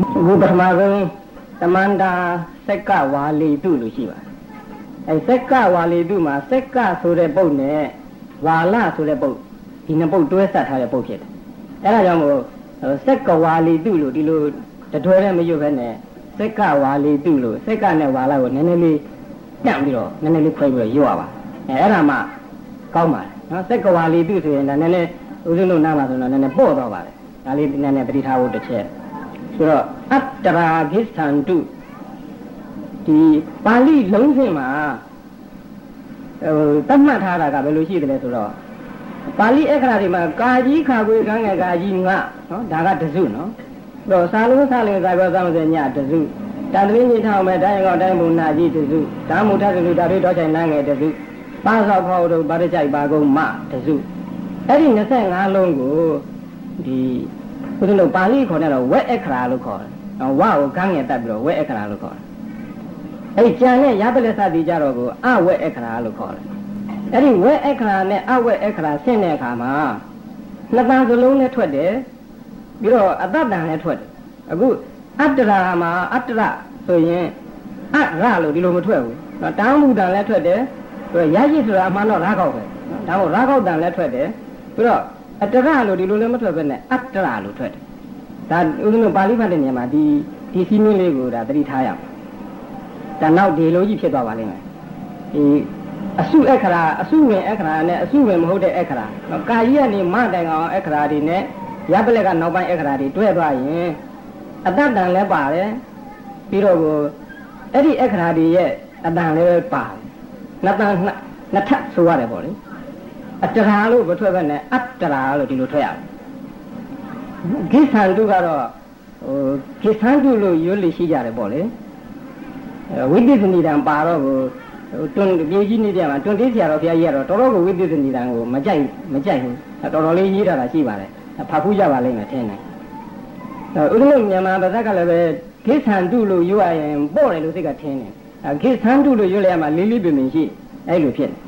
အခုပထမဆုံးတမန္တာစက်ကဝါလီတုလို့ရှိပါတယ်အဲစက်ကဝါလီတုမှာစက်ကဆိုတဲ့ပုတ်နဲ့ဝါလဆိုတဲ့ပုတ်ဒီနှစ်ပုတ်တွဲဆက်ထားတဲ့ပုတ်ဖြစ်တယ်အဲဒါကြောင့်မို့စက်ကဝါလီတုလို့ဒီလိုတတွဲနဲ့မရွတ်ဘဲနဲ့စက်ကဝါလီတုလို့စက်ကနဲ့ဝါလကိုနည်းနည်းလေးတန့်ပြီးတော့နည်းနည်းလေးခွဲပြီးတော့ရွတ်ရပါအဲအဲ့ဒါမှကောင်းပါတယ်နော်စက်ကဝါလီတုဆိုရင်ဒါနည်းနည်းဦးဇင်းတို့နားမှာဆိုတော့နည်းနည်းပေါ့တော့ပါတယ်ဒါလေးနည်းနည်းပဋိထားဖို့တစ်ချက် ဆိုတော့အတ္တရာဂိသန္တုဒီပါဠိလုံးစင်မှာဟိုသတ်မှတ်ထားတာကဘယ်လိုရှိတယ်လဲဆိုတော့ပါဠိအခရာတွေမှာကာကြီးခါခွေကန်းငယ်ကာကြီးငါနော်ဒါကတစုနော်တော့စာလုံးစာလင်စာပြောသမစညတစုတန်သမင်းကြီးထောင်မဲ့တိုင်းကောတိုင်းဘုံနာကြီးတစုဓာမုထသလူဓာတွေတော့ဆိုင်နန်းငယ်တစုပါသောခေါ်တို့ဗာရကြိုက်ပါကုန်းမတစုအဲ့ဒီ25လုံးကိုဒီ ဘုရားတို့ပါဠိခေါ်တဲ့တော့ဝက်အခရာလို့ခေါ်တယ်။ဝါကိုကန်းငယ်တက်ပြီးတော့ဝက်အခရာလို့ခေါ်တယ်။အဲ့ကြံတဲ့ရပလက်စတိကြတော့ကိုအဝက်အခရာလို့ခေါ်တယ်။အဲ့ဒီဝက်အခရာနဲ့အဝက်အခရာဆင့်တဲ့အခါမှာနှစ်ပန်းစလုံးနဲ့ထွက်တယ်ပြီးတော့အတ္တတန်လည်းထွက်တယ်။အခုအတ္တရာမှာအတ္တရဆိုရင်အရလို့ဒီလိုမထွက်ဘူး။တန်းမှုတန်လည်းထွက်တယ်။ပြီးတော့ရရှိဆိုတာအမှန်တော့ရာခောက်ပဲ။ဒါမို့ရာခောက်တန်လည်းထွက်တယ်။ပြီးတော့ အတ္တရလို့ဒီလိုလည်းမထွက်ဘဲနဲ့အတ္တရလို့ထွက်တယ်ဒါဥဒ္ဒနပါဠိဖတ်တဲ့နေရာမှာဒီဒီစီးမင်းလေးကိုဒါသတိထားရအောင်ဒါနောက်ဒီလိုကြီးဖြစ်သွားပါလိမ့်မယ်ဒီအစုအခရာအစုဝင်အခရာနဲ့အစုဝင်မဟုတ်တဲ့အခရာကာကြီးကနေမတိုင်အောင်အခရာတွေနဲ့ရပလက်ကနောက်ပိုင်းအခရာတွေတွဲသွားရင်အတ္တတန်လည်းပါတယ်ပြီးတော့ကိုအဲ့ဒီအခရာတွေရဲ့အတန်လည်းပါတယ်နှစ်တန်နှစ်ထပ်ဆိုရတယ်ပေါ့လေ အတ္တရာလို့မထွက်ဘဲနဲ့အတ္တရာလို့ဒီလိုထွက်ရတယ်ဂိသန္တုကတော့ဟိုဂိသန္တုလို့ရွတ်လို့ရှိကြတယ်ပေါ့လေဝိသေသနိတံပါတော့ကိုတွန်းပြေကြီးနေကြမှာတွန်းသေးဆရာတော်ဘုရားကြီးကတော့တော်တော်ကိုဝိသေသနိတံကိုမကြိုက်မကြိုက်ဘူးတော်တော်လေးရေးထားတာရှိပါတယ်ဖတ်ဖူးကြပါလိမ့်မယ်ထင်တယ်ဥဒ္ဓလို့မြန်မာဗဇက်ကလည်းပဲဂိသန္တုလို့ရွတ်ရရင်ပေါ့တယ်လို့စိတ်ကထင်တယ်ဂိသန္တုလို့ရွတ်လိုက်ရမှာလေးလေးပင်ပင်ရှိအဲ့လိုဖြစ်တယ်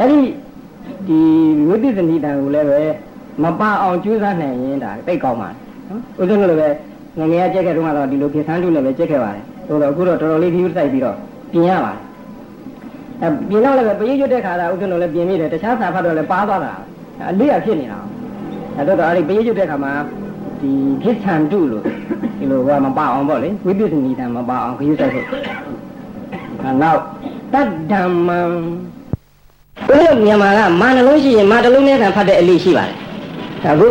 အဲ့ဒီ ဒီဝိသေသနိတံကိုလည်းပဲမပါအောင်ကြိုးစားနိုင်ရင်ဒါသိကောင်းပါတယ်နော်ဥစဉ်လိုပဲငငယ်ရကြက်ခဲ့တုန်းကတော့ဒီလိုခေဆန်းတုနဲ့ပဲကြက်ခဲ့ပါတယ်ဆိုတော့အခုတော့တော်တော်လေးဖြူးစိုက်ပြီးတော့ပြင်ရပါတယ်အဲပြင်တော့လည်းပဲပရိရွတ်တဲ့ခါကဥစဉ်လိုလည်းပြင်မိတယ်တခြားစာဖတ်တော့လည်းပါသွားတာအလေးရဖြစ်နေတာအဲတော့အဲ့ဒီပရိရွတ်တဲ့ခါမှာဒီခေဆန်းတုလို့ဒီလိုကမပါအောင်ပေါ့လေဝိပဿနာတံမပါအောင်ခရုစိုက်ဖို့နောက်တတ္ဓမ္မံဘုရားမြန်မာကမာနှလုံးရှိရင်မာတစ်လုံးနဲ့ခံဖတ်တဲ့အလေးရှိပါတယ်အခု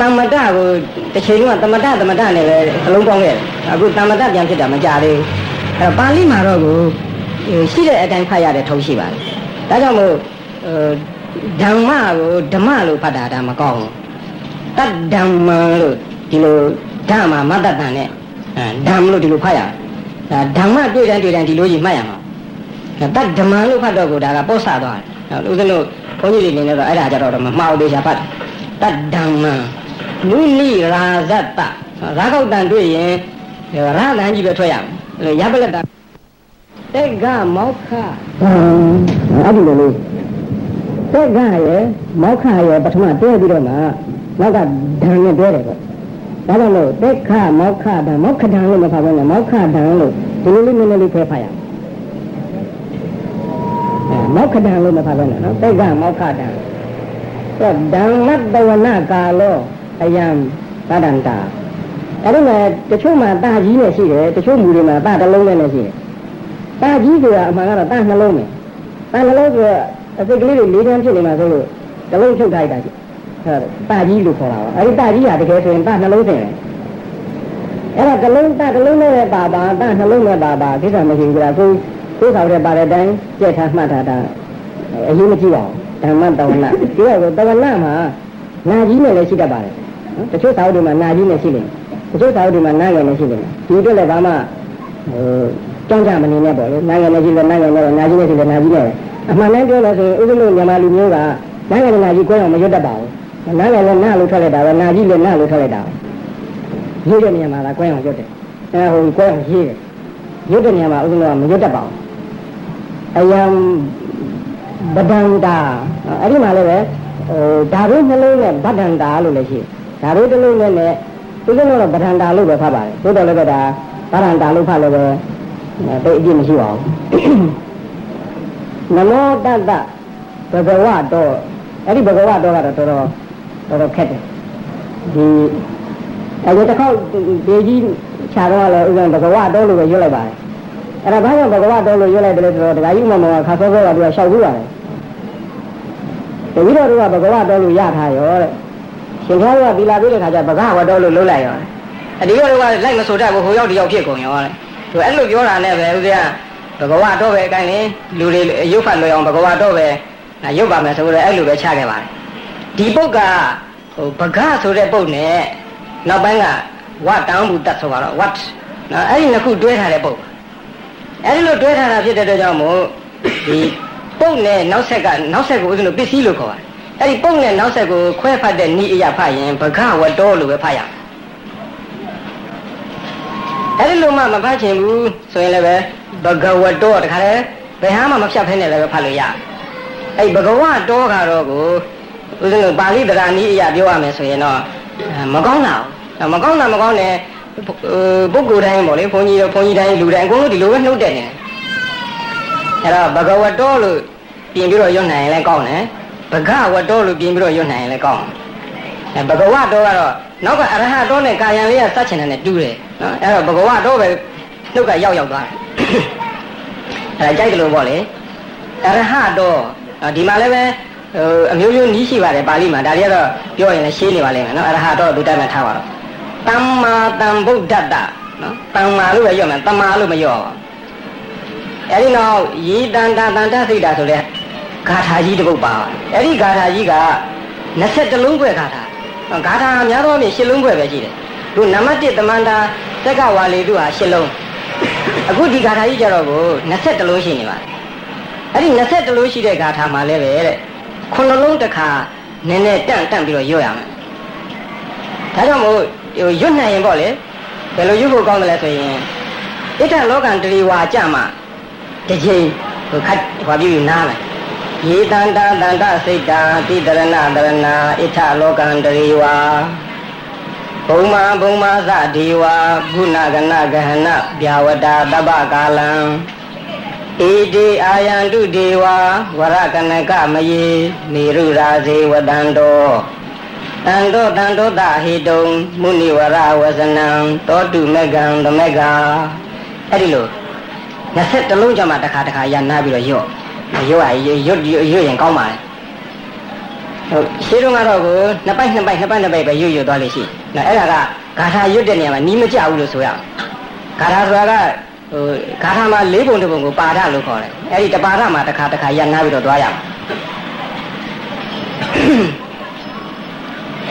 တမ္မတကိုတစ်ချိန်ကတမ္မတတမ္မတနဲ့ပဲအလုံးပေါင်းခဲ့တယ်အခုတမ္မတပြန်ဖြစ်တာမကြသေးဘူးအဲပါဠိမှာတော့ကိုရှိတဲ့အတိုင်းဖတ်ရတဲ့ထုံးရှိပါတယ်ဒါကြောင့်မို့ဓမ္မကိုဓမ္မလို့ဖတ်တာဒါမကောင်းဘူးတတ္ဓမ္မလို့ဒီလိုဓမ္မမတ္တတန်နဲ့ဓမ္မလို့ဒီလိုဖတ်ရဒါဓမ္မတွေ့တိုင်းတွေ့တိုင်းဒီလိုကြီးမှတ်ရမှာ တတ္ဓမ္မလို့ဖတ်တော့ကိုဒါကပောဆသွားတယ်ဦးဇင်းတို့ဘုန်းကြီးတွေနေတော့အဲ့ဒါကြတော့မမှားသေးချာဖတ်တတ္ဓမ္မနုနိရာဇတ္တရာဂောက်တန်တွေ့ရင်ရာလန်ကြီးပဲထွက်ရမယ်ရပလက်တာတက်ကမောက္ခအဲ့ဒီလိုလေးတက်ကရဲ့မောက္ခရဲ့ပထမတွဲပြီးတော့မှနောက်ကဓာန်နဲ့တွဲတယ်ပေါ့ဒါကြောင့်လို့တက်ခမောက္ခဓာန်မောက္ခဓာန်လို့မဖတ်ဘဲနဲ့မောက္ခဓာန်လို့ဒီလိုလေးနည်းနည်းလေးဖဲဖတ်ရအောင် မောက္ခဒံလို့မဖတ်ဘဲနဲ့နော်တိတ်ကမောက္ခဒံအဲ့ဓမ္မတဝနာကာလောအယံသဒ္ဒန္တာအဲ့ဒီမှာတချို့မှာတာကြီးနဲ့ရှိတယ်တချို့မူတွေမှာတာတစ်လုံးနဲ့ရှိတယ်တာကြီးဆိုတာအမှန်ကတော့တာနှလုံးပဲတာနှလုံးကအစိတ်ကလေးတွေလေးတန်းဖြစ်နေမှာဆိုလို့တစ်လုံးချုပ်ထားတာရှိအဲ့တာကြီးလို့ခေါ်တာပါအဲ့ဒီတာကြီးကတကယ်ဆိုရင်တာနှလုံးတင်တယ်အဲ့ဒါတစ်လုံးတာတစ်လုံးနဲ့ပါပါတာနှလုံးနဲ့ပါပါကိစ္စမရှိဘူးကွာ သူကိုယ်ဆောင်တဲ့ပါတဲ့အတိုင်းကြက်ထားမှတ်ထားတာအရေးမကြီးပါဘူးဓမ္မတဝနာဒီကတော့တဝနာမှာနာကြီးနဲ့လည်းရှိတတ်ပါတယ်နော်တချို့သာဝတ္ထုမှာနာကြီးနဲ့ရှိတယ်တချို့သာဝတ္ထုမှာနာငယ်နဲ့ရှိတယ်ဒီအတွက်လည်းဘာမှဟိုကြောင်းကြမနေနဲ့ပေါ့လေနာငယ်နဲ့ရှိတယ်နာငယ်နဲ့နာကြီးနဲ့ရှိတယ်နာကြီးနဲ့အမှန်တမ်းပြောလို့ဆိုရင်ဥပ္ပလို့မြန်မာလူမျိုးကနာငယ်နဲ့နာကြီးကိုယ်အောင်မရွတ်တတ်ပါဘူးနာငယ်လည်းနာလို့ထွက်လိုက်တာပဲနာကြီးလည်းနာလို့ထွက်လိုက်တာရေးတဲ့နေရာမှာကကိုယ်အောင်ရွတ်တယ်အဲဟိုကိုယ်အောင်ရေးတယ်ရွတ်တဲ့နေရာမှာဥပ္ပလို့ကမရွတ်တတ်ပါဘူး အယံဗဒန္တာအဲ့ဒီမှာလည်းပဲဟိုဓာတ်နှလုံးနဲ့ဗဒန္တာလို့လည်းရှိဓာတ်တစ်လုံးနဲ့နဲ့ဦးဇင်းတို့တော့ပဋ္ဌာန်တာလို့ပဲဖတ်ပါတယ်သို့တော်လည်းပဲဒါပဋ္ဌာန်တာလို့ဖတ်လည်းပဲတိတ်အပြည့်မရှိပါဘူးနမောတတ္တဘဂဝတောအဲ့ဒီဘဂဝတောကတော့တော်တော်တော်တော်ခက်တယ်ဒီအဲဒီတစ်ခေါက်ဒေကြီးခြာတော့လည်းဥစ္စာဘဂဝတောလို့ပဲရွတ်လိုက်ပါတယ် အဲ့ဒါဘာကြောင့်ဘဂဝတောလို့ရွတ်လိုက်တယ်လဲဆိုတော့ဒကာကြီးမမောခါစောစောကသူကရှောက်ပြီးပါတယ်တတိတော်တို့ကဘဂဝတောလို့ရထားရောတဲ့ရှင်ဘုရားကသီလာပြီးတဲ့ခါကျဘဂဝတောလို့လုံးလိုက်ရောအဒီကတော့ကလိုက်မဆိုတတ်ဘူးဟိုရောက်ဒီရောက်ဖြစ်ကုန်ရောတဲ့သူအဲ့လိုပြောတာနဲ့ပဲဥစ္စာဘဂဝတော့ပဲအကိုင်းလေလူတွေရုပ်ဖတ်လွယ်အောင်ဘဂဝတော့ပဲရုပ်ပါမယ်ဆိုတော့အဲ့လိုပဲချခဲ့ပါတယ်ဒီပုတ်ကဟိုဘဂဆိုတဲ့ပုတ်နဲ့နောက်ပိုင်းကဝတောင်းဘူးတတ်ဆိုတော့ what နော်အဲ့ဒီနှစ်ခုတွဲထားတဲ့ပုတ် အဲ့ဒီလိုတွဲထားတာဖြစ်တဲ့အတွက်ကြောင့်မို့ဒီပုတ်နဲ့နောက်ဆက်ကနောက်ဆက်ကိုဦးဇင်းတို့ပစ္စည်းလို့ခေါ်ပါတယ်အဲ့ဒီပုတ်နဲ့နောက်ဆက်ကိုခွဲဖတ်တဲ့ဤအရာဖတ်ရင်ဘဂဝတောလို့ပဲဖတ်ရအဲ့ဒီလိုမှမဖတ်ချင်ဘူးဆိုရင်လည်းပဲဘဂဝတောတခါလဲဘယ်ဟာမှမဖြတ်ဖဲနဲ့လည်းပဲဖတ်လို့ရတယ်အဲ့ဘဂဝတောကတော့ကိုဦးဇင်းတို့ပါဠိတရားနည်းအရာပြောရမယ်ဆိုရင်တော့မကောင်းတာဘူးမကောင်းတာမကောင်းတယ် ပုဂ္ဂိုလ်တိုင်းပေါ့လေဘုန်းကြီးတို့ဘုန်းကြီးတိုင်းလူတိုင်းအကုန်လုံးဒီလိုပဲနှုတ်တယ်နေအဲ့တော့ဘဂဝတောလို့ပြင်ပြီးတော့ရွတ်နိုင်ရင်လည်းကောင်းတယ်ဘဂဝတောလို့ပြင်ပြီးတော့ရွတ်နိုင်ရင်လည်းကောင်းတယ်အဲဘဂဝတောကတော့နောက်ကအရဟတောနဲ့ကာယံလေးကစัจချင်တယ်နဲ့တူတယ်နော်အဲ့တော့ဘဂဝတောပဲနှုတ်ကရောက်ရောက်သွားတယ်အဲ့ဒါကြိုက်တယ်လို့ပေါ့လေအရဟတောဒီမှာလည်းပဲဟိုအမျိုးမျိုးနီးရှိပါတယ်ပါဠိမှာဒါတွေကတော့ပြောရင်လည်းရှင်းနေပါလိမ့်မယ်နော်အရဟတောသူတတ်မှတ်ထားပါတော့ တမ္မာတံဗုဒ္ဓတ္တနော်တမ္မာလို့ပဲပြောမယ်တမာလို့မပြောပါအဲဒီနောက်ယေတန္တာတန္တစိတ်တာဆိုတဲ့ဂါထာကြီးတစ်ပုဒ်ပါအဲ့ဒီဂါထာကြီးက20လုံးပွဲဂါထာဂါထာအများသောအားဖြင့်10လုံးပွဲပဲရှိတယ်သူနံပါတ်1တမန္တာသက်ကဝါလေသူဟာ10လုံးအခုဒီဂါထာကြီးကြတော့ကို20လုံးရှိနေပါတယ်အဲ့ဒီ20လုံးရှိတဲ့ဂါထာမှာလည်းပဲတဲ့ခုနှလုံးတစ်ခါနည်းနည်းတန့်တန့်ပြီးတော့ရွတ်ရမယ်ဒါကြောင့်မို့ ဟိုရွတ်နိုင်ရင်ပေါ့လေဘယ်လိုရွတ်ဖို့ကောင်းတယ်လဲဆိုရင်ဣဋ္ဌလောကံတရီဝါကြမှာတစ်ချိန်ဟိုခတ်ဟောပြီးနားမယ်ယေတန္တာတန္တစိတ်တာတိတရဏတရဏဣဋ္ဌလောကံတရီဝါဘုံမာဘုံမာသဒေဝဂုဏကနဂဟနဗျာဝတာတပ္ပကာလံဣတိအာယန္တုဒေဝဝရကနကမယေမေရုရာဇေဝတန္တော တန်တောတန်တောတဟေတုံမုနိဝရဝဇနံတောတုမကံသမကအဲ့ဒီလို20လုံးကြမှာတစ်ခါတစ်ခါရနာပြီးတော့ရော့ရော့ရရွတ်ရွတ်ရင်ကောင်းပါလေဟုတ်ရှင်းတော့ကတော့ကိုနှစ်ပိုက်နှစ်ပိုက်နှစ်ပိုက်နှစ်ပိုက်ပဲရွတ်ရွတ်သွားလို့ရှိနော်အဲ့ဒါကဂါထာရွတ်တဲ့နေရာမှာနီးမကြဘူးလို့ဆိုရအောင်ဂါထာဆိုတာကဟိုဂါထာမှာ၄ပုံတစ်ပုံကိုပါဒလို့ခေါ်တယ်အဲ့ဒီတပါဒမှာတစ်ခါတစ်ခါရနာပြီးတော့သွားရအောင်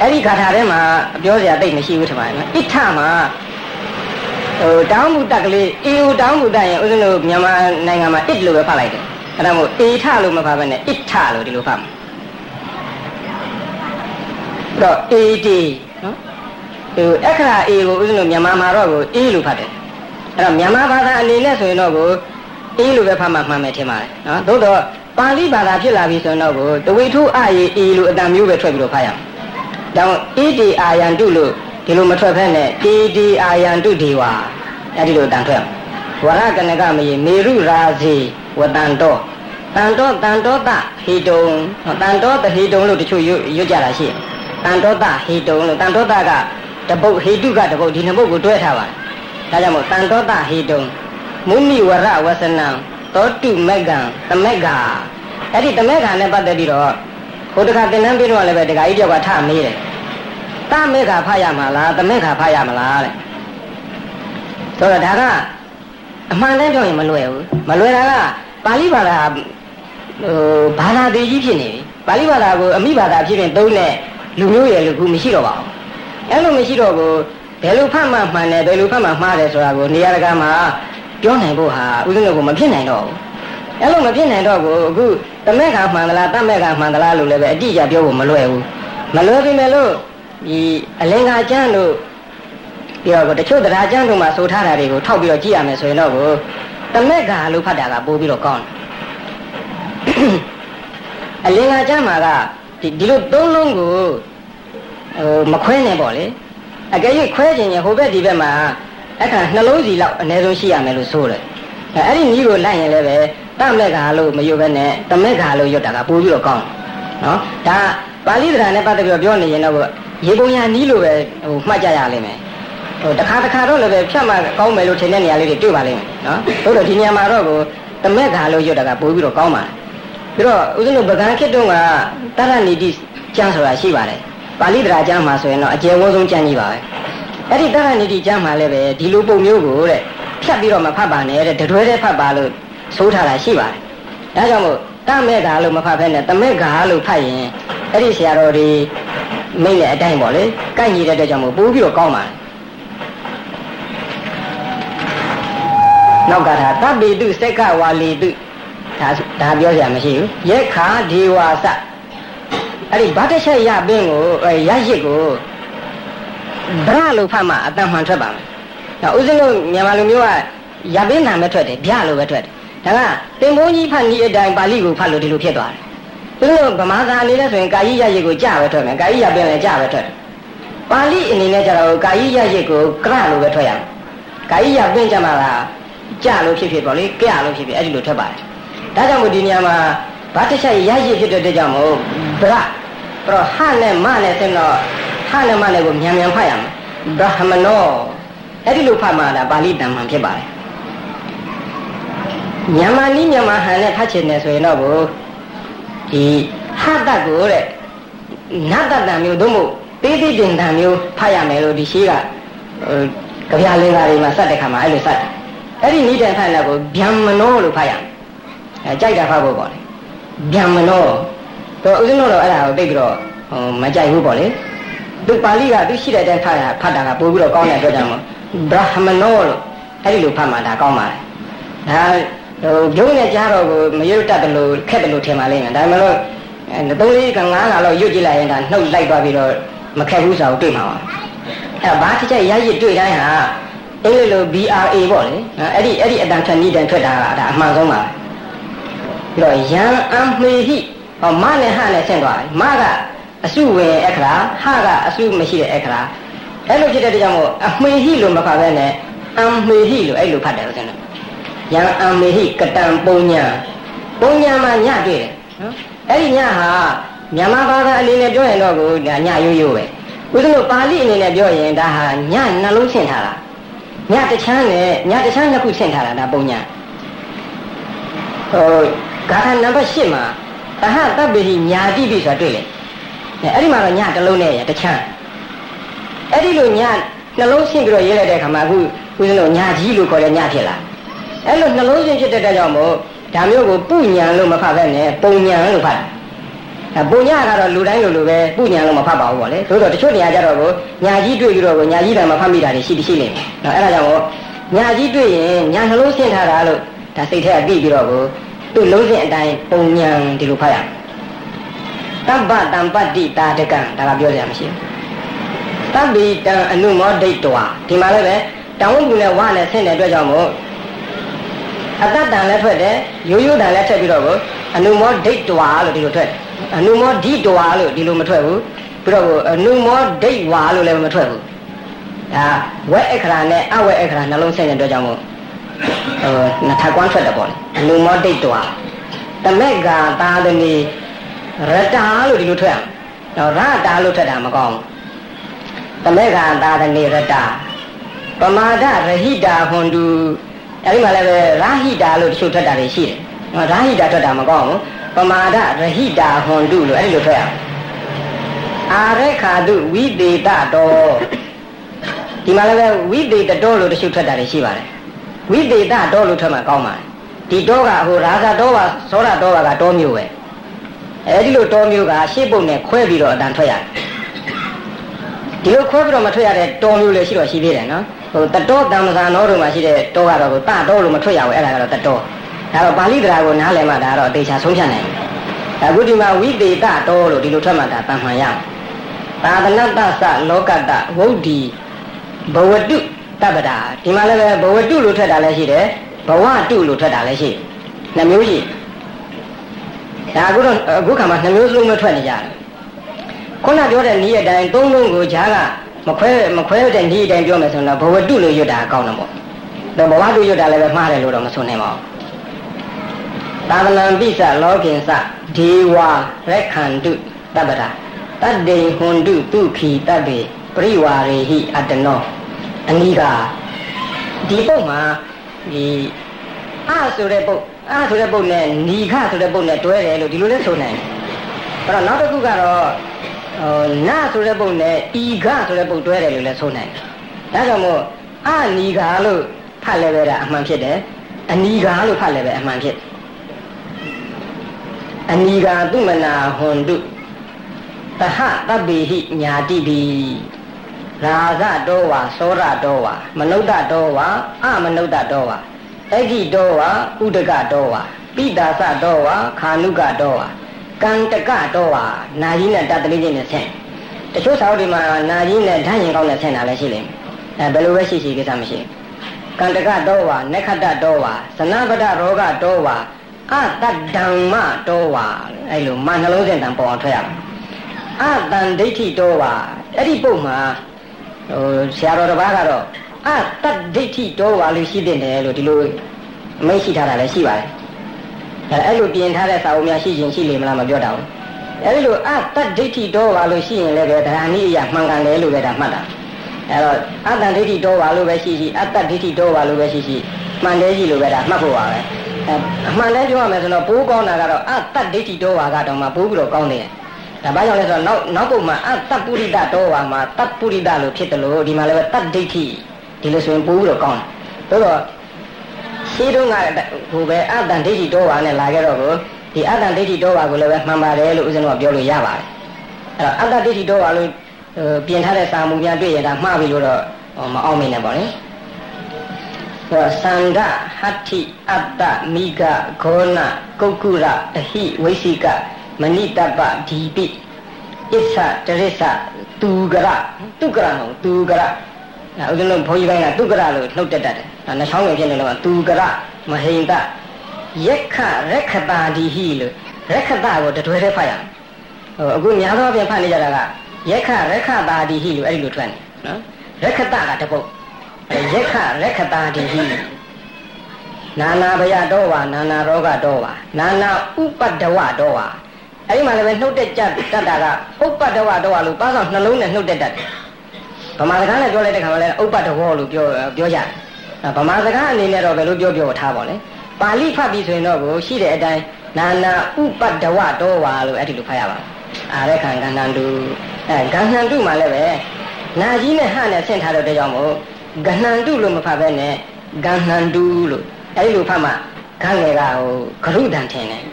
အဲ့ဒီဂါထာထဲမှာပြောစရာတိတ်မရှိဘူးထင်ပါတယ်နော်ဣဋ္ဌမှာဟိုတောင်းမှုတက်ကလေးအေဟိုတောင်းမှုတက်ရင်ဦးဇင်းတို့မြန်မာနိုင်ငံမှာဣဋ္ဌလို့ပဲဖတ်လိုက်တယ်အဲ့ဒါမို့အေထလို့မဖတ်ဘဲနဲ့ဣဋ္ဌလို့ဒီလိုဖတ်မှာတော့အေတီနော်ဟိုအခရာအေကိုဦးဇင်းတို့မြန်မာမှာတော့ကိုအေလို့ဖတ်တယ်အဲ့တော့မြန်မာဘာသာအနေနဲ့ဆိုရင်တော့ကိုအေလို့ပဲဖတ်မှမှန်မယ်ထင်ပါတယ်နော်သို့တော့ပါဠိဘာသာဖြစ်လာပြီဆိုရင်တော့ကိုတဝိထုအယေအေလို့အတန်မျိုးပဲထွက်ပြီးတော့ဖတ်ရအောင် ဒါကြောင့်ဣတိအာယန္တုလို့ဒီလိုမထွက်ဖက်နဲ့ဣတိအာယန္တုဒေဝအဲ့ဒီလိုတန်ထွက်ဝရကနကမယေမေရုရာဇေဝတန်တောတန်တောတန်တောတဟေတုံတန်တောတဟေတုံလို့တချို့ရွတ်ကြတာရှိတယ်တန်တောတဟေတုံလို့တန်တောတကတပုတ်ဟေတုကတပုတ်ဒီနှစ်ပုတ်ကိုတွဲထားပါတယ်ဒါကြောင့်မို့တန်တောတဟေတုံမုနိဝရဝဆနံသောတုမက္ကံသမက္ကာအဲ့ဒီသမက္ကာနဲ့ပတ်သက်ပြီးတော့ဟိုိုတခါတင်လန်းပြီးတော့လည်းပဲဒကာကြီးတယောက်ကထမေးတယ်တမေခါဖတ်ရမှာလားတမေခါဖတ်ရမလားတဲ့ဆိုတော့ဒါကအမှန်တမ်းပြောရင်မလွယ်ဘူးမလွယ်တာကပါဠိဘာသာဟိုဘာသာသေးကြီးဖြစ်နေပြီပါဠိဘာသာကိုအမိဘာသာဖြစ်ဖြစ်သုံးတဲ့လူမျိုးရယ်လူခုမရှိတော့ပါဘူးအဲ့လိုမရှိတော့ဘူးဘယ်လိုဖတ်မှမှန်တယ်ဘယ်လိုဖတ်မှမှားတယ်ဆိုတာကိုနေရာတကာမှာပြောနိုင်ဖို့ဟာဥစ္စာကိုမဖြစ်နိုင်တော့ဘူးအဲ့လိုမဖြစ်နိုင်တော့ဘူးအခု တမက်ခါမှန်သလားတမက်ခါမှန်သလားလို့လည်းပဲအတိအကျပြောဖို့မလွယ်ဘူးမလွယ်ပြီမဲ့လို့ဒီအလင်္ကာကျမ်းတို့ပြီးတော့တချို့တရားကျမ်းတို့မှာဆိုထားတာတွေကိုထောက်ပြီးတော့ကြည့်ရမယ်ဆိုရင်တော့ကိုတမက်ခါလို့ဖတ်တာကပိုပြီးတော့ကောင်းတယ်အလင်္ကာကျမ်းမှာကဒီဒီလိုသုံးလုံးကိုဟိုမခွဲနဲ့ပေါ့လေအကယ်၍ခွဲခြင်းရင်ဟိုဘက်ဒီဘက်မှာအခါနှလုံးစီလောက်အနည်းဆုံးရှိရမယ်လို့ဆိုတယ်အဲအဲ့ဒီနီးကိုလိုက်ရင်လည်းပဲ တမဲ့ခါလို့မယုတ်ပဲနဲ့တမဲ့ခါလို့ရွတ်တာကပိုပြီးတော့ကောင်းနော်ဒါပါဠိတရားနဲ့ပတ်သက်ပြီးပြောနေရင်တော့ရေပုံရနီးလို့ပဲဟိုမှတ်ကြရလိမ့်မယ်ဟိုတခါတခါတော့လည်းပဲဖြတ်မှကောင်းမယ်လို့ထင်တဲ့နေရာလေးတွေတွေ့ပါလိမ့်မယ်နော်တို့တော့ဒီနေရာမှာတော့ကိုတမဲ့ခါလို့ရွတ်တာကပိုပြီးတော့ကောင်းပါတယ်ပြီးတော့ဦးဇင်းတို့ပကံခေတ်တုန်းကတရဏီတိကျမ်းဆိုတာရှိပါတယ်ပါဠိတရားကျမ်းမှာဆိုရင်တော့အကျယ်ဝန်းဆုံးကျမ်းကြီးပါပဲအဲ့ဒီတရဏီတိကျမ်းမှာလည်းပဲဒီလိုပုံမျိုးကိုတဲ့ဖြတ်ပြီးတော့မဖတ်ပါနဲ့တဲ့တတွဲတဲ့ဖတ်ပါလို့ ဆိုထားတာရှိပါတယ်ဒါကြောင့်မို့တမဲ့ကာလို့မဖတ်ဖဲနဲ့တမဲ့ကာလို့ဖတ်ရင်အဲ့ဒီဆရာတော်တွေမိတ်နဲ့အတိုင်းပေါ့လေကိုက်ညီတဲ့အတွက်ကြောင့်မို့ပိုးပြီးတော့ကောင်းပါတယ်နောက်ကထာတပ်ပိတုစက္ကဝါလီတုဒါဒါပြောစရာမရှိဘူးယက္ခာဒေဝါစအဲ့ဒီဗတ်တချက်ရပင်းကိုရရစ်ကိုဗရလို့ဖတ်မှအတန်မှန်ထွက်ပါမယ်။ဒါဥစဉ်တို့မြန်မာလူမျိုးကရပင်းနာမဲ့ထွက်တယ်ဗျလို့ပဲထွက်တယ်။ ဒါကတင်ဘုန်းကြီးဖတ်နည်းအတိုင်းပါဠိကိုဖတ်လို့ဒီလိုဖြစ်သွားတယ်။သူတို့ဗမာသာအနေနဲ့ဆိုရင်ကာယိရရစ်ကိုကြပဲထွက်မယ်။ကာယိရပင်းလည်းကြပဲထွက်တယ်။ပါဠိအနေနဲ့ကျတော့ကာယိရရစ်ကိုကရလို့ပဲထွက်ရမယ်။ကာယိရပင်းကြမှာကကြလို့ဖြစ်ဖြစ်ပေါ့လေကြလို့ဖြစ်ဖြစ်အဲ့ဒီလိုထွက်ပါတယ်။ဒါကြောင့်မို့ဒီနေရာမှာဘာတချက်ရရစ်ဖြစ်တဲ့အတွက်ကြောင့်မို့ဗရအဲ့တော့ဟနဲ့မနဲ့ဆိုတော့ဟနဲ့မနဲ့ကိုမြန်မြန်ဖတ်ရမယ်ဗရဟမနောအဲ့ဒီလိုဖတ်မှလာပါဠိတန်မှန်ဖြစ်ပါတယ် မြန်မာနည်းမြန်မာဟန်နဲ့ဖတ်ချင်တယ်ဆိုရင်တော့ကိုဒီဟတတ်ကိုတဲ့နတ်တတန်မျိုးသို့မဟုတ်သေးသေးတင်တန်မျိုးဖတ်ရမယ်လို့ဒီရှိကဟိုကြပြလင်္ကာတွေမှာစတဲ့ခါမှာအဲ့လိုစတယ်အဲ့ဒီနိဒန်ဖတ်တဲ့ကိုဗျံမနောလို့ဖတ်ရမယ်အဲကြိုက်တာဖတ်ဖို့ပေါ့လေဗျံမနောတော့ဦးဇင်းတို့တော့အဲ့ဒါကိုသိပြီးတော့ဟိုမကြိုက်ဘူးပေါ့လေသူပါဠိကသူရှိတဲ့အတိုင်းဖတ်ရဖတ်တာကပို့ပြီးတော့ကောင်းတဲ့အတွက်ကြောင့်ဗြဟ္မနောလို့အဲ့ဒီလိုဖတ်မှဒါကောင်းပါတယ်ဒါ ဟိုပြုံးနဲ့ကြားတော့ကိုမရွတ်တတ်တယ်လို့ခက်တယ်လို့ထင်ပါလိမ့်မယ်ဒါမှမဟုတ်အဲသုံးလေးကငါးလာတော့ရွတ်ကြည့်လိုက်ရင်ဒါနှုတ်လိုက်သွားပြီးတော့မခက်ဘူးဆိုတာကိုတွေ့မှာပါအဲ့ဘာတစ်ချက်ရရတွေ့တိုင်းဟာအင်္ဂလိပ်လို BRA ပေါ့လေအဲ့ဒီအဲ့ဒီအတန်ထွက်နည်းတန်ထွက်တာကဒါအမှန်ဆုံးပါပြီးတော့ယံအံမေဟိဟောမနဲ့ဟနဲ့ဆင့်သွားတယ်မကအစုဝင်အခရာဟကအစုမရှိတဲ့အခရာအဲ့လိုဖြစ်တဲ့ကြောင့်မို့အမှေဟိလို့မဖတ်ဘဲနဲ့အမ်မေဟိလို့အဲ့လိုဖတ်တယ်လို့ဆိုတယ် ယံအမ်မေဟိကတံပုံညာပုံညာမှာညတွေ့တယ်နော်အဲ့ဒီညဟာမြန်မာဘာသာအနေနဲ့ပြောရင်တော့ကိုဒါညရိုးရိုးပဲဦးဇင်းတို့ပါဠိအနေနဲ့ပြောရင်ဒါဟာညနှလုံးဆင့်ထားတာညတချမ်းနဲ့ညတချမ်းနှစ်ခုဆင့်ထားတာဒါပုံညာဟိုဂါထာနံပါတ်8မှာတဟတပ္ပိညာတိပိဆိုတာတွေ့လေအဲ့ဒီမှာတော့ညတစ်လုံးနဲ့ရတချမ်းအဲ့ဒီလိုညနှလုံးဆင့်ပြီးတော့ရေးလိုက်တဲ့အခါမှာအခုဦးဇင်းတို့ညကြီးလို့ခေါ်တဲ့ညဖြစ်လာ အဲ့လိုနှလုံးဆင့်ဖြစ်တဲ့ကြောင့်မို့ဒါမျိုးကိုပုညာလို့မဖတ်ဘဲနဲ့ပုံညာလို့ဖတ်တယ်ပုံညာကတော့လူတိုင်းလိုလိုပဲပုညာလို့မဖတ်ပါဘူးပေါ့လေသို့တော့တချို့နေရာကြတော့ကိုညာကြီးတွေ့ပြီးတော့ကိုညာကြီးတံမဖတ်မိတာတွေရှိရှိနေတယ်နော်အဲ့ဒါကြောင့်မို့ညာကြီးတွေ့ရင်ညာနှလုံးဆင့်ထားတာလို့ဒါစိတ်ထဲအပြီးပြီးတော့ကိုသူ့လုံးစဉ်အတိုင်းပုံညာဒီလိုဖတ်ရတပ္ပတံပတ္တိတာတကံဒါကပြောကြရမရှိဘူးတပ္ပိတံအနုမောဒိတ်တဝါဒီမှာလည်းပဲတောင်းဝုနဲ့ဝါနဲ့ဆင့်တဲ့အတွက်ကြောင့်မို့ အတ္တတံလည်းထွက်တယ်ရိုးရိုးတံလည်းထည့်ပြီးတော့ကိုအနုမောဒိတ်တဝါလို့ဒီလိုထွက်အနုမောဒိတဝါလို့ဒီလိုမထွက်ဘူးပြီးတော့အနုမောဒိတ်ဝါလို့လည်းမထွက်ဘူးဒါဝက်အခရာနဲ့အဝက်အခရာနှလုံးဆင့်တဲ့အတွက်ကြောင့်မို့ဟိုနှစ်ထပ်ကွမ်းထွက်တယ်ပေါ့လေအနုမောဒိတ်တဝါတမက်ကသာသမီရတာလို့ဒီလိုထွက်အောင်တော့ရတာလို့ထွက်တာမကောင်းဘူးတမက်ကသာသမီရတာပမာဒရဟိတာဟွန်တူ အဲဒီမှာလည်းပဲရာဟိတာလို့တချို့ထွက်တာတွေရှိတယ်နော်ရာဟိတာထွက်တာမကောင်းဘူးပမာဒရဟိတာဟွန်တုလို့အဲဒီလိုထွက်အောင်အာရခာတုဝိသေတတော်ဒီမှာလည်းပဲဝိသေတတော်လို့တချို့ထွက်တာတွေရှိပါတယ်ဝိသေတတော်လို့ထွက်မှာကောင်းပါတယ်ဒီတော်ကဟိုရာဇတော်ပါသောရတော်ပါကတော်မျိုးပဲအဲဒီလိုတော်မျိုးကရှေ့ပုတ်နဲ့ခွဲပြီးတော့အတန်ထွက်ရတယ်ဒီလိုခွဲပြီးတော့မထွက်ရတဲ့တော်မျိုးလည်းရှိတော့ရှိသေးတယ်နော် ဟိုတတော်တမ္မဇာနောတို့မှာရှိတဲ့တောကတော့တတော်လို့မထွက်ရဘူးအဲ့ဒါကတော့တတော်ဒါတော့ပါဠိတရားကိုနားလည်မှဒါတော့အသေးချာဆုံးဖြတ်နိုင်တယ်အခုဒီမှာဝိသေတတော်လို့ဒီလိုထွက်မှဒါတန်မှန်ရသာသနတ္တသလောကတ္တဝုဒ္ဓီဘဝတုတပ္ပတာဒီမှာလည်းပဲဘဝတုလို့ထွက်တာလည်းရှိတယ်ဘဝတုလို့ထွက်တာလည်းရှိနှမျိုးရှိဒါအခုတော့အခုခါမှာနှမျိုးစလုံးပဲထွက်နေကြတယ်ခုနပြောတဲ့နည်းအတိုင်းသုံးလုံးကိုဈာက မခွဲမခွဲတဲ့ဒီအတိုင်းပြောမယ်ဆိုတော့ဘဝတုလို့ရွတ်တာအကောင်းတယ်ပေါ့ဒါဘဝတုရွတ်တာလည်းပဲမှားတယ်လို့တော့မဆိုနိုင်ပါဘူးသာသနံပိစလောကင်စဒေဝရက်ခန္တုတပ္ပတာတတ္တေဟွန်တုတုခိတတ္တေပရိဝါရေဟိအတ္တနောအနိကဒီပုတ်မှာဒီအဆိုတဲ့ပုတ်အဆိုတဲ့ပုတ်နဲ့ဏီခဆိုတဲ့ပုတ်နဲ့တွဲတယ်လို့ဒီလိုလဲဆိုနိုင်တယ်အဲ့တော့နောက်တစ်ခုကတော့ ဟိုနဆိုတဲ့ပုတ်နဲ့ဤခဆိုတဲ့ပုတ်တွဲတယ်လို့လဲဆိုနိုင်တယ်ဒါကြောင့်မို့အဏီခလို့ဖတ်လဲပဲတာအမှန်ဖြစ်တယ်အဏီခလို့ဖတ်လဲပဲအမှန်ဖြစ်အဏီခသူမနာဟွန်တုတဟတပ္ပိဟိညာတိပိရာဇတောဝါသောရတောဝါမနုဿတောဝါအမနုဿတောဝါအဂိတောဝါဥဒကတောဝါပိတာသတောဝါခာနုကတောဝါ ကံတကတောဝါနာကြီးနဲ့တတ်တလေးချင်းနဲ့ဆင်းတချို့စာအုပ်တွေမှာနာကြီးနဲ့ဓာတ်ရင်ကောင်းနဲ့ဆင်းတာလည်းရှိလိမ့်မယ်အဲဘယ်လိုပဲရှိရှိကိစ္စမရှိကံတကတောဝါနက္ခတတောဝါသနဗဒရောဂတောဝါအတတ္တံမတောဝါအဲ့လိုမနှလုံးစင်တန်ပေါ်အောင်ထွက်ရမယ်အတန်ဒိဋ္ဌိတောဝါအဲ့ဒီပုံမှာဟိုဆရာတော်တစ်ပါးကတော့အတတ္ဒိဋ္ဌိတောဝါလို့ရှိတဲ့တယ်လို့ဒီလိုအမိတ်ရှိထားတာလည်းရှိပါတယ် အဲအဲ့လိုပြင်ထားတဲ့စာအုပ်များရှိရင်ရှိလေမလားမပြောတာဘူးအဲ့ဒီလိုအတတ္ဒိဋ္ဌိတောဝါလို့ရှိရင်လည်းပဲဒါဟာနိအရာမှန်ကန်တယ်လို့ပဲဒါမှတ်တာအဲ့တော့အတ္တဒိဋ္ဌိတောဝါလို့ပဲရှိရှိအတ္တဒိဋ္ဌိတောဝါလို့ပဲရှိရှိမှန်တယ်ကြီးလို့ပဲဒါမှတ်ဖို့ပါပဲအမှန်တည်းပြောရမယ်ဆိုတော့ပိုးကောင်းတာကတော့အတ္တဒိဋ္ဌိတောဝါကတော့မှပိုးပြီးတော့ကောင်းတယ်ဒါဘာကြောင့်လဲဆိုတော့နောက်နောက်ပုံမှာအတ္တပုရိတတောဝါမှာတတ္ပုရိတလို့ဖြစ်တယ်လို့ဒီမှာလည်းပဲတတ္ဒိဋ္ဌိဒီလိုဆိုရင်ပိုးပြီးတော့ကောင်းတယ်သို့တော့ ရှိတုန်းကဟိုပဲအတ္တဒိဋ္ဌိတောဝါနဲ့လာခဲ့တော့ကိုဒီအတ္တဒိဋ္ဌိတောဝါကိုလည်းပဲမှန်ပါတယ်လို့ဦးဇင်းတို့ကပြောလို့ရပါတယ်အဲ့တော့အတ္တဒိဋ္ဌိတောဝါလို့ပြင်ထားတဲ့စာမူများတွေ့ရင်ဒါမှားပြီလို့တော့မအောင်မင်းနဲ့ပေါ့လေဆိုတော့သံဃဟတ္ထိအတ္တမိဂဂောနကုက္ကုရအဟိဝိသိကမဏိတပ္ပဒီပိအစ္ဆတရစ္ဆသူကရသူကရမဟုတ်သူကရဥဒ္ဒလုံးဘုန်းကြီးပိုင်းကသူကရလို့နှုတ်တက်တတ်တယ်။ နှချောင်းငယ်ဖြစ်နေလို့သူကရမဟိန္ဒယက္ခရက္ခတာဒီဟိလို့ရက္ခတာကိုတတွဲတည်းဖတ်ရမယ်။ဟိုအခုများသောအားဖြင့်ဖတ်နေကြတာကယက္ခရက္ခတာဒီဟိလို့အဲ့ဒီလိုထွက်နေနော်။ရက္ခတာကတပုတ်ယက္ခရက္ခတာဒီဟိနာနာဘယတော်ဝါနာနာရောဂတော်ဝါနာနာဥပတ္တဝတော်ဝါအဲ့ဒီမှာလည်းပဲနှုတ်တက်ကြတတ်တာကဥပ္ပတ္တဝတော်ဝါလို့ပါးဆောင်နှလုံးနဲ့နှုတ်တက်တတ်တယ်ဗမာစကားနဲ့ပြောလိုက်တဲ့ခါမှာလည်းဥပ္ပတ္တဝလို့ပြောပြောကြတယ် ဗမာစကားအနေနဲ့တော့ဘယ်လိုပြောပြောထားပါလဲပါဠိဖတ်ပြီးဆိုရင်တော့ကိုရှိတဲ့အတိုင်းနာနာဥပတ္တဝတော်ဝါလို့အဲ့ဒီလိုဖတ်ရပါအာရခံကန္တန္တုအဲကန္တန္တုမှာလည်းပဲနာကြီးနဲ့ဟနဲ့ဆင့်ထားတဲ့ကြောင့်မို့ကန္တန္တုလို့မဖတ်ဘဲနဲ့ကန္တန္တုလို့အဲ့ဒီလိုဖတ်မှခန်းငယ်ကဟိုဂရုတန်ထင်တယ်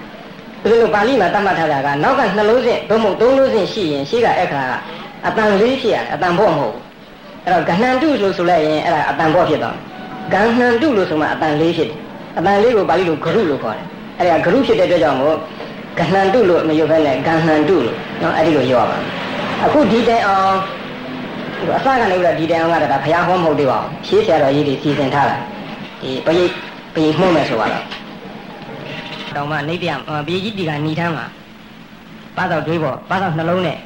ဒီလိုပါဠိမှာတတ်မှတ်ထားတာကနောက်ကနှလုံးစဉ်သို့မဟုတ်သုံးလုံးစဉ်ရှိရင်ရှိကအခါကအတန်လေးဖြစ်ရအတန်ဖို့မဟုတ်ဘူးအဲ့တော့ကဏ္ဍတုလို့ဆိုလိုက်ရင်အဲ့ဒါအတန်ဖို့ဖြစ်သွား ကဏ္ဍတုလို့ဆိုမှအတန်လေးဖြစ်တယ်အတန်လေးကိုပါဠိလိုဂရုလို့ခေါ်တယ်အဲ့ဒါဂရုဖြစ်တဲ့အတွက်ကြောင့်မို့ကဏ္ဍတုလို့မရွတ်ဘဲနဲ့ကဏ္ဍတုလို့နော်အဲ့ဒီလိုရွတ်ပါအခုဒီတိုင်အောင်အစကနေပြီးတော့ဒီတိုင်အောင်ကဒါဘုရားဟောမဟုတ်သေးပါဘူးရှေးဆရာတော်ကြီးတွေစီစဉ်ထားတာဒီပရိတ်ပရိတ်မှုံးမယ်ဆိုတော့တောင်မှနေပြန်ပြည်ကြီးတီကဏီထမ်းမှာပါတော့တွေးပေါ့ပါတော့နှလုံးနဲ့